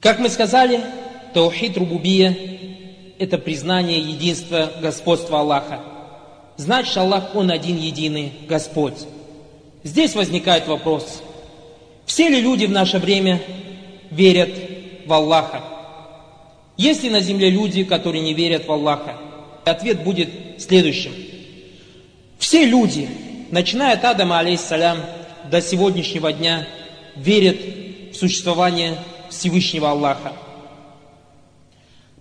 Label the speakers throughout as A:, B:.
A: Как мы сказали, таухид рубубия – это признание единства господства Аллаха. Значит, Аллах, Он один единый Господь. Здесь возникает вопрос, все ли люди в наше время верят в Аллаха? Есть ли на земле люди, которые не верят в Аллаха? Ответ будет следующим. Все люди, начиная от Адама, алейхиссалям, до сегодняшнего дня, верят в существование Всевышнего Аллаха.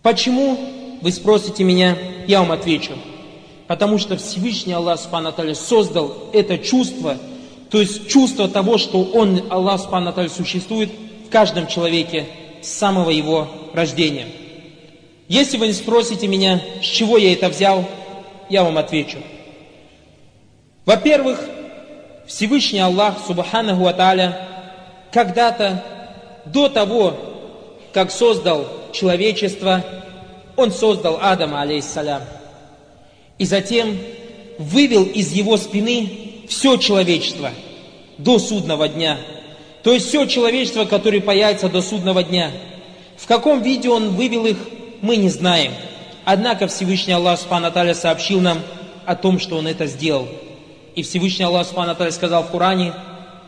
A: Почему, вы спросите меня, я вам отвечу. Потому что Всевышний Аллах Субхану создал это чувство, то есть чувство того, что Он, Аллах Субхану существует в каждом человеке с самого его рождения. Если вы не спросите меня, с чего я это взял, я вам отвечу. Во-первых, Всевышний Аллах, Субханаху Аталя, когда-то, до того, как создал человечество, Он создал Адама, алейхиссалям, и затем вывел из его спины все человечество до судного дня. То есть все человечество, которое появится до судного дня. В каком виде Он вывел их, мы не знаем. Однако Всевышний Аллах Субхану сообщил нам о том, что Он это сделал. И Всевышний Аллах Субхану сказал в Коране,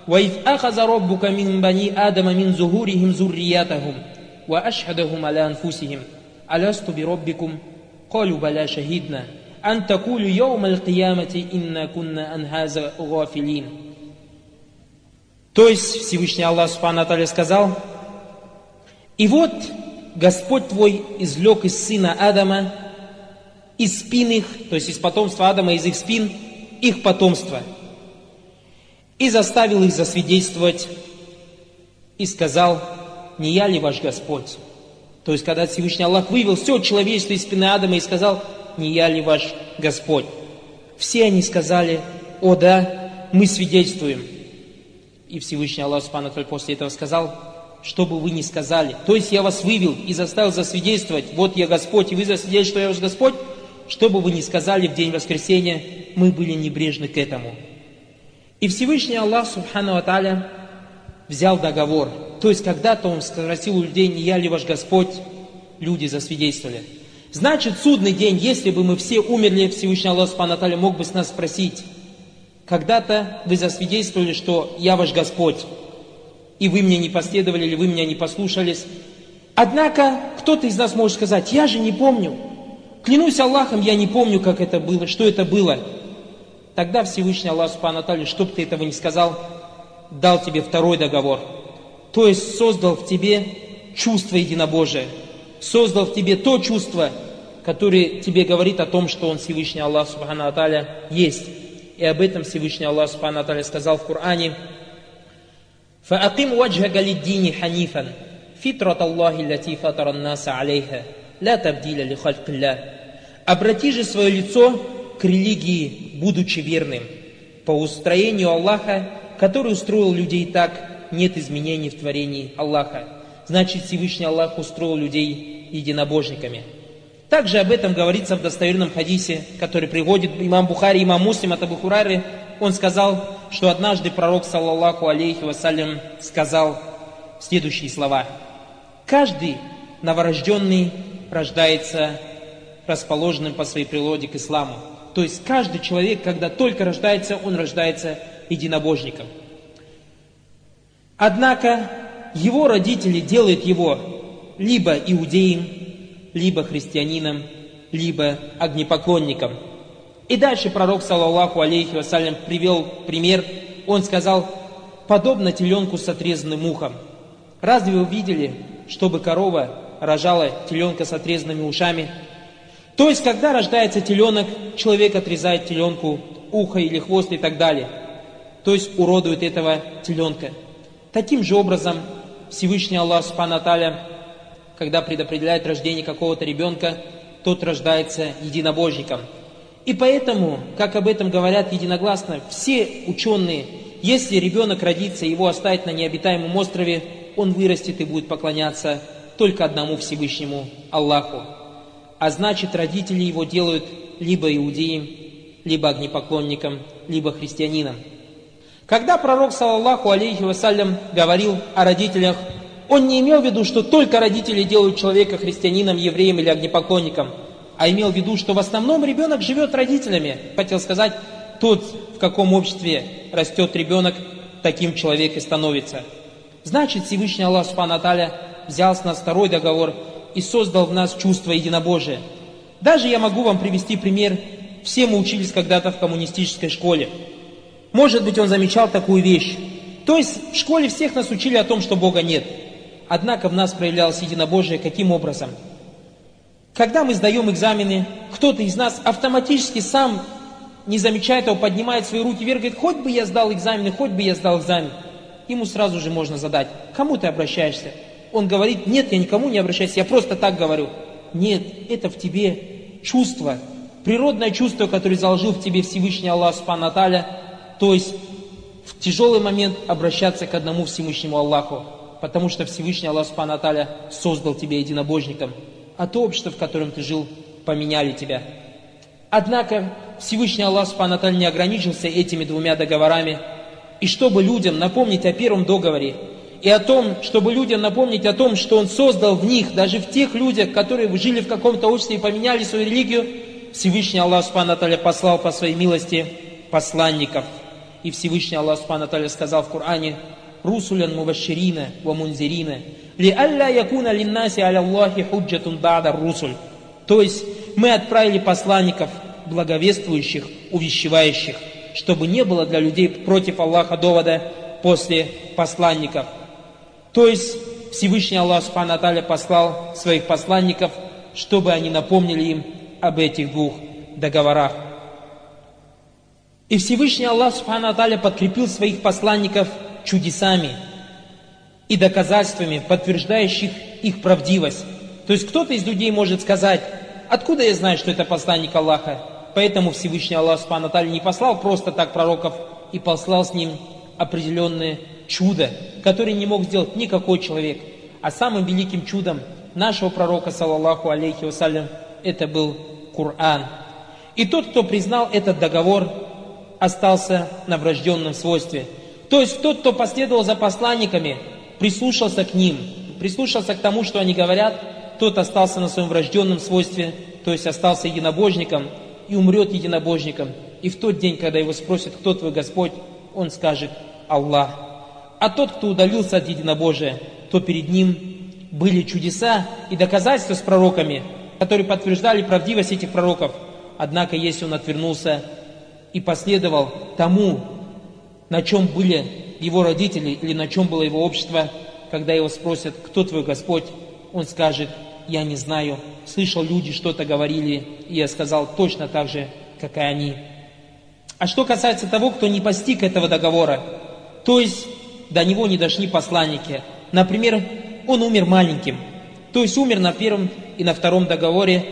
A: وَإِذْ أَخَذَ رَبُّكَ مِنْ بَنِي آدَمَ مِنْ زُهُورِهِمْ ذُرِّيَّتَهُمْ وَأَشْهَدَهُمْ عَلَى أَنفُسِهِمْ أَلَسْتُ بِرَبِّكُمْ قَالُوا بَلَى شَهِدْنَا أَنْ تَقُولُوا يَوْمَ الْقِيَامَةِ إِنَّا كُنَّا عَنْ هَذَا غَافِلِينَ То есть Всевышний Аллах Субхану сказал, и вот Господь твой извлек из сына Адама, из спин их, то есть из потомства Адама, из их спин, их потомство. И заставил их засвидетельствовать, и сказал, не я ли ваш Господь? То есть, когда Всевышний Аллах вывел все человечество из спины Адама и сказал, не я ли ваш Господь? Все они сказали, о да, мы свидетельствуем. И Всевышний Аллах Субхану после этого сказал, что бы вы ни сказали. То есть я вас вывел и заставил засвидетельствовать, вот я Господь, и вы засвидетельствуете, что я ваш Господь, что бы вы ни сказали в день воскресения, мы были небрежны к этому. И Всевышний Аллах, Субхану Аталя, взял договор. То есть когда-то он спросил у людей, не я ли ваш Господь, люди засвидетельствовали. Значит, судный день, если бы мы все умерли, Всевышний Аллах, Субхану Аталя, мог бы с нас спросить, когда-то вы засвидетельствовали, что я ваш Господь, и вы мне не последовали, или вы меня не послушались. Однако, кто-то из нас может сказать, я же не помню. Клянусь Аллахом, я не помню, как это было, что это было. Тогда Всевышний Аллах Субхану Аталию, чтоб ты этого не сказал, дал тебе второй договор. То есть создал в тебе чувство единобожия. Создал в тебе то чувство, которое тебе говорит о том, что Он Всевышний Аллах Субхану Аталя есть. И об этом Всевышний Аллах Субхану Аталя сказал в Коране – فأقم وجهك للدين حنيفا فطرة الله التي فطر الناس عليها لا تبديل لخلق الله Обрати же свое лицо к религии, будучи верным, по устроению Аллаха, который устроил людей так, нет изменений в творении Аллаха. Значит, Всевышний Аллах устроил людей единобожниками. Также об этом говорится в достоверном хадисе, который приводит имам Бухари, имам Муслим от Абу. Он сказал, что однажды пророк, саллаллаху алейхи вассалям, сказал следующие слова. Каждый новорожденный рождается расположенным по своей природе к исламу. То есть каждый человек, когда только рождается, он рождается единобожником. Однако его родители делают его либо иудеем, либо христианином, либо огнепоклонником – и дальше пророк, саллаллаху алейхи вассалям, привел пример. Он сказал, подобно теленку с отрезанным ухом. Разве вы видели, чтобы корова рожала теленка с отрезанными ушами? То есть, когда рождается теленок, человек отрезает теленку ухо или хвост и так далее. То есть, уродует этого теленка. Таким же образом, Всевышний Аллах Субхану когда предопределяет рождение какого-то ребенка, тот рождается единобожником – и поэтому, как об этом говорят единогласно все ученые, если ребенок родится, его оставить на необитаемом острове, он вырастет и будет поклоняться только одному Всевышнему Аллаху. А значит, родители его делают либо иудеем, либо огнепоклонником, либо христианином. Когда пророк, саллаллаху алейхи вассалям, говорил о родителях, Он не имел в виду, что только родители делают человека христианином, евреем или огнепоклонником, а имел в виду, что в основном ребенок живет родителями. Хотел сказать, тот, в каком обществе растет ребенок, таким человек и становится. Значит, Всевышний Аллах Субхану взял с нас второй договор и создал в нас чувство единобожия. Даже я могу вам привести пример. Все мы учились когда-то в коммунистической школе. Может быть, он замечал такую вещь. То есть в школе всех нас учили о том, что Бога нет. Однако в нас проявлялось единобожие каким образом? Когда мы сдаем экзамены, кто-то из нас автоматически сам, не замечая этого, поднимает свои руки вверх, говорит, хоть бы я сдал экзамены, хоть бы я сдал экзамен. Ему сразу же можно задать, кому ты обращаешься? Он говорит, нет, я никому не обращаюсь, я просто так говорю. Нет, это в тебе чувство, природное чувство, которое заложил в тебе Всевышний Аллах Субхану то есть в тяжелый момент обращаться к одному Всевышнему Аллаху, потому что Всевышний Аллах Субхану создал тебя единобожником, а то общество, в котором ты жил, поменяли тебя. Однако Всевышний Аллах Субхану не ограничился этими двумя договорами, и чтобы людям напомнить о первом договоре, и о том, чтобы людям напомнить о том, что Он создал в них, даже в тех людях, которые жили в каком-то обществе и поменяли свою религию, Всевышний Аллах Субхану послал по своей милости посланников. И Всевышний Аллах Субхану сказал в Коране, «Русулян мубаширина ва мунзирина, ли алля якуна линнаси аля Аллахи худжатун бада русуль». То есть мы отправили посланников, благовествующих, увещевающих, чтобы не было для людей против Аллаха довода после посланников – то есть Всевышний Аллах Субхану послал своих посланников, чтобы они напомнили им об этих двух договорах. И Всевышний Аллах Субхану подкрепил своих посланников чудесами и доказательствами, подтверждающих их правдивость. То есть кто-то из людей может сказать, откуда я знаю, что это посланник Аллаха? Поэтому Всевышний Аллах Субхану не послал просто так пророков и послал с ним определенные чудо, которое не мог сделать никакой человек. А самым великим чудом нашего пророка, саллаллаху алейхи вассалям, это был Коран. И тот, кто признал этот договор, остался на врожденном свойстве. То есть тот, кто последовал за посланниками, прислушался к ним, прислушался к тому, что они говорят, тот остался на своем врожденном свойстве, то есть остался единобожником и умрет единобожником. И в тот день, когда его спросят, кто твой Господь, он скажет Аллах. А тот, кто удалился от единобожия, то перед ним были чудеса и доказательства с пророками, которые подтверждали правдивость этих пророков. Однако, если он отвернулся и последовал тому, на чем были его родители или на чем было его общество, когда его спросят, кто твой Господь, он скажет, я не знаю, слышал люди что-то говорили, и я сказал точно так же, как и они. А что касается того, кто не постиг этого договора, то есть до него не дошли посланники. Например, он умер маленьким, то есть умер на первом и на втором договоре.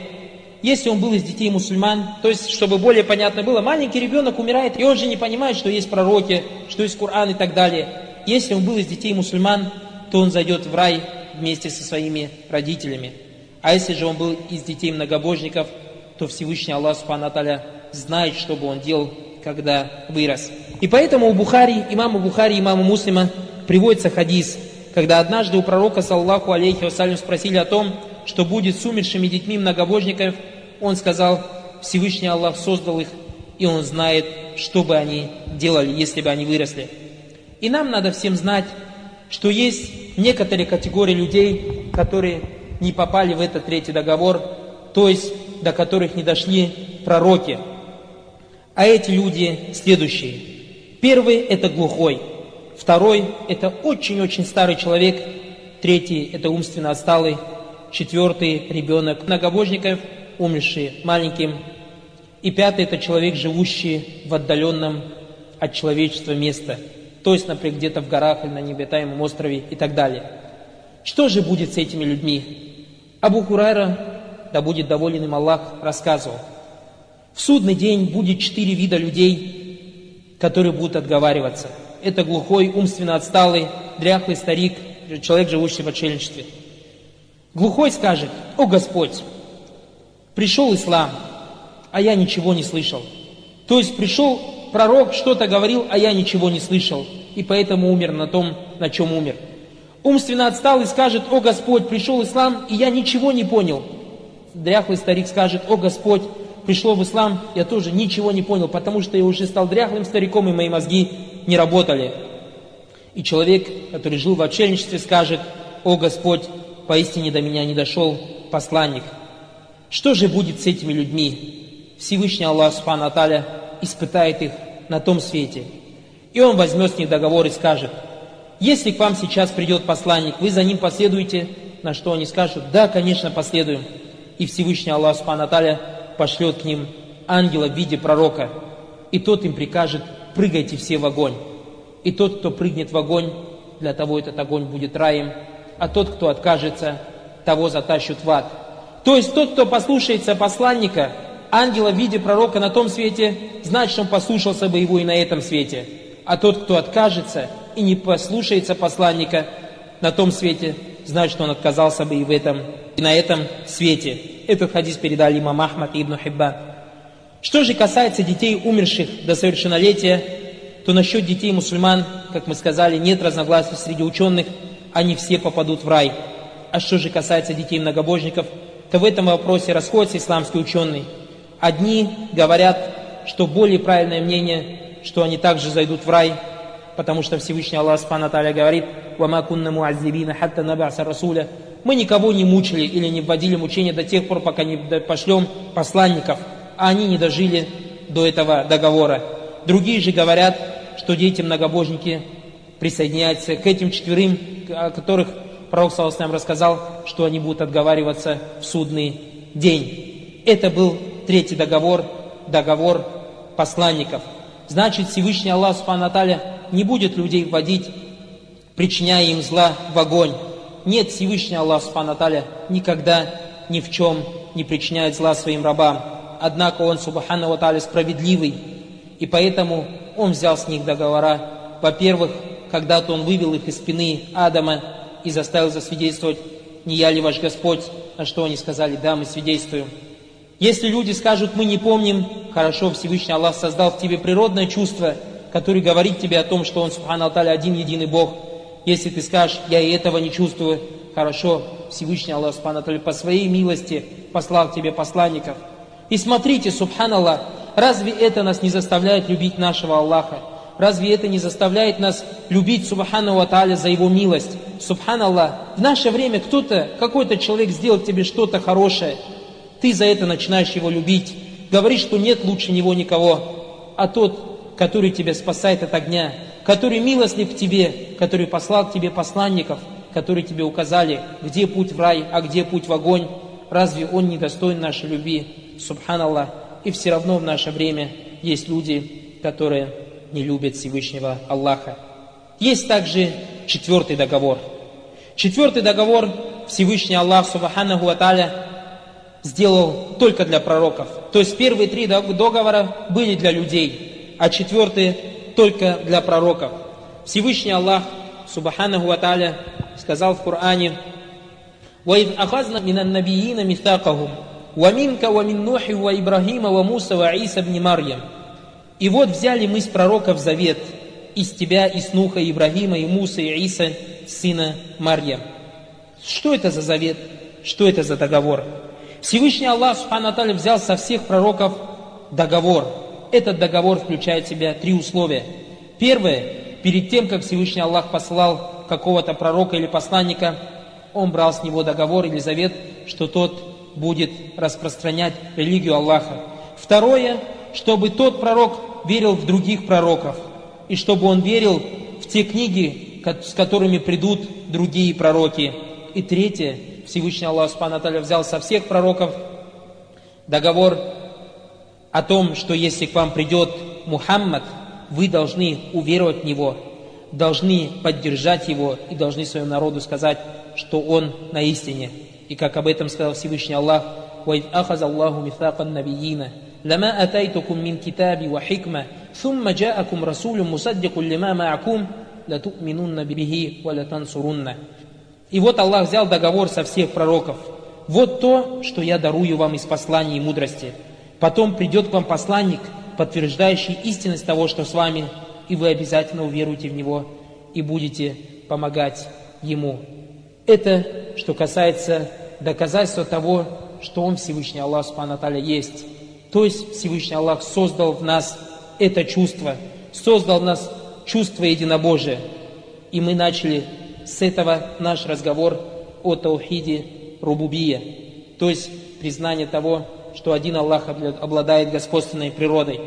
A: Если он был из детей мусульман, то есть, чтобы более понятно было, маленький ребенок умирает, и он же не понимает, что есть пророки, что есть Коран и так далее. Если он был из детей мусульман, то он зайдет в рай вместе со своими родителями. А если же он был из детей многобожников, то Всевышний Аллах Субхану знает, что бы он делал, когда вырос. И поэтому у Бухари, имама Бухари, имама Муслима приводится хадис, когда однажды у пророка, саллаху алейхи вассалям, спросили о том, что будет с умершими детьми многобожников, он сказал, Всевышний Аллах создал их, и Он знает, что бы они делали, если бы они выросли. И нам надо всем знать, что есть некоторые категории людей, которые не попали в этот третий договор, то есть до которых не дошли пророки. А эти люди следующие. Первый – это глухой. Второй – это очень-очень старый человек. Третий – это умственно отсталый. Четвертый – ребенок многобожников, умерший маленьким. И пятый – это человек, живущий в отдаленном от человечества место. То есть, например, где-то в горах или на необитаемом острове и так далее. Что же будет с этими людьми? Абу Хурайра, да будет доволен им Аллах, рассказывал – в судный день будет четыре вида людей, которые будут отговариваться. Это глухой, умственно отсталый, дряхлый старик, человек, живущий в отшельничестве. Глухой скажет, о Господь, пришел ислам, а я ничего не слышал. То есть пришел пророк, что-то говорил, а я ничего не слышал, и поэтому умер на том, на чем умер. Умственно отстал и скажет, о Господь, пришел ислам, и я ничего не понял. Дряхлый старик скажет, о Господь, пришло в ислам, я тоже ничего не понял, потому что я уже стал дряхлым стариком, и мои мозги не работали. И человек, который жил в отшельничестве, скажет, о Господь, поистине до меня не дошел посланник. Что же будет с этими людьми? Всевышний Аллах Субхану Аталя испытает их на том свете. И он возьмет с них договор и скажет, если к вам сейчас придет посланник, вы за ним последуете, на что они скажут, да, конечно, последуем. И Всевышний Аллах Субхану Аталя пошлет к ним ангела в виде пророка, и тот им прикажет, прыгайте все в огонь. И тот, кто прыгнет в огонь, для того этот огонь будет раем, а тот, кто откажется, того затащут в ад. То есть тот, кто послушается посланника, ангела в виде пророка на том свете, значит, он послушался бы его и на этом свете. А тот, кто откажется и не послушается посланника на том свете, значит, он отказался бы и в этом, и на этом свете. Этот хадис передали имам Ахмад и Ибн Хиббан. Что же касается детей, умерших до совершеннолетия, то насчет детей мусульман, как мы сказали, нет разногласий среди ученых, они все попадут в рай. А что же касается детей многобожников, то в этом вопросе расходятся исламские ученые. Одни говорят, что более правильное мнение, что они также зайдут в рай, потому что Всевышний Аллах Субхану говорит, «Вама кунна муаззибина хатта набаса расуля». Мы никого не мучили или не вводили мучения до тех пор, пока не пошлем посланников, а они не дожили до этого договора. Другие же говорят, что дети многобожники присоединяются к этим четверым, о которых Пророк Саласнам рассказал, что они будут отговариваться в судный день. Это был третий договор, договор посланников. Значит, Всевышний Аллах Субхану не будет людей вводить, причиняя им зла в огонь. Нет, Всевышний Аллах Субхану никогда ни в чем не причиняет зла своим рабам. Однако Он, Субхану Аталя, справедливый, и поэтому Он взял с них договора. Во-первых, когда-то Он вывел их из спины Адама и заставил засвидетельствовать, не я ли ваш Господь, на что они сказали, да, мы свидетельствуем. Если люди скажут, мы не помним, хорошо, Всевышний Аллах создал в тебе природное чувство, которое говорит тебе о том, что Он, Субхану Алталя, один единый Бог. Если ты скажешь, я и этого не чувствую, хорошо, Всевышний Аллах, Субхану Алталя, по своей милости послал тебе посланников. И смотрите, Субхану Аллах, разве это нас не заставляет любить нашего Аллаха? Разве это не заставляет нас любить Субхану Ва за Его милость? Субханаллах, в наше время кто-то, какой-то человек сделал тебе что-то хорошее, ты за это начинаешь его любить, говоришь, что нет лучше него никого, а тот, который тебя спасает от огня, который милостлив к тебе, который послал к тебе посланников, которые тебе указали, где путь в рай, а где путь в огонь, разве он не достоин нашей любви? Субханаллах. И все равно в наше время есть люди, которые не любят Всевышнего Аллаха. Есть также четвертый договор. Четвертый договор Всевышний Аллах Субханаху Аталя сделал только для пророков. То есть первые три договора были для людей, а четвертый только для пророков. Всевышний Аллах, Субханаху Ва сказал в Коране, وإذ أخذنا من النبيين ميثاقهم ومنك ومن نوح وإبراهيم وموسى وعيسى بن مريم И вот взяли мы с пророков завет из тебя, из Нуха, и Ибрагима, и Муса, и Иса, сына Марья. Что это за завет? Что это за договор? Всевышний Аллах Субхану взял со всех пророков договор. Этот договор включает в себя три условия. Первое, перед тем, как Всевышний Аллах послал какого-то пророка или посланника, он брал с него договор или завет, что тот будет распространять религию Аллаха. Второе, чтобы тот пророк верил в других пророков, и чтобы он верил в те книги, с которыми придут другие пророки. И третье, Всевышний Аллах Субхану взял со всех пророков договор о том, что если к вам придет Мухаммад, вы должны уверовать в него, должны поддержать его и должны своему народу сказать, что он на истине. И как об этом сказал Всевышний Аллах, وَإِذْ أَخَذَ اللَّهُ مِثَاقَ النَّبِيِّينَ لما أتيتكم من كتاب وحكمة ثم جاءكم رسول مصدق لما معكم لتؤمنن به ولتنصرن И вот Аллах взял договор со всех пророков. Вот то, что я дарую вам из посланий и мудрости. Потом придет к вам посланник, подтверждающий истинность того, что с вами, и вы обязательно уверуете в него и будете помогать Ему. Это, что касается доказательства того, что Он Всевышний Аллах Субхану есть. То есть Всевышний Аллах создал в нас это чувство, создал в нас чувство единобожия. И мы начали с этого наш разговор о Таухиде Рубубия, то есть признание того, что один Аллах обладает господственной природой.